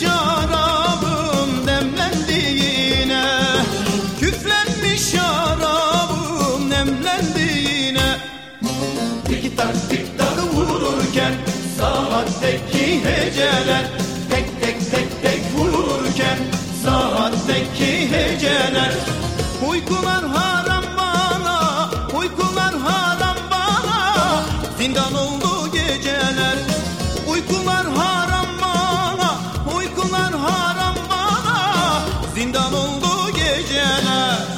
şarabım demlendiğine Küflenmiş şarabım nemlendiğine Tik tak tik tak vururken Saatteki heceler Tek tek tek tek vururken Saatteki heceler. Uykular haram bana Uykular haram bana. Zindan oldu Zindan oldu geceler.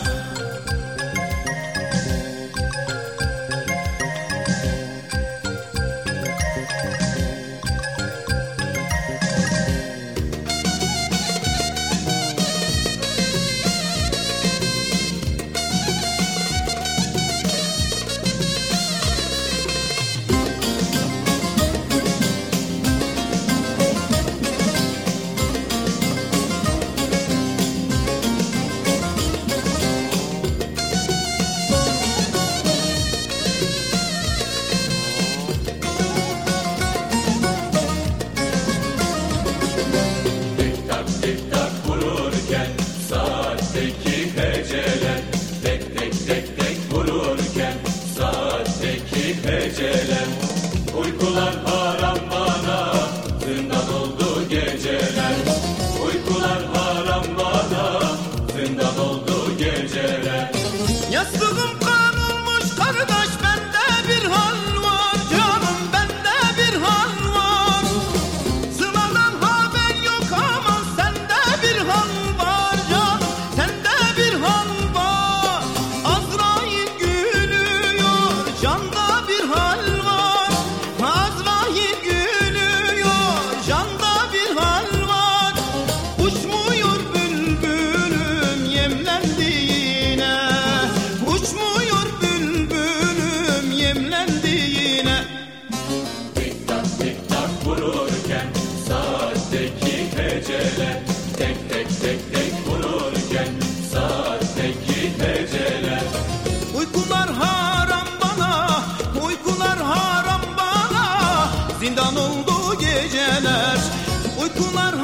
Ginger. Zindan oldu geceler Uykular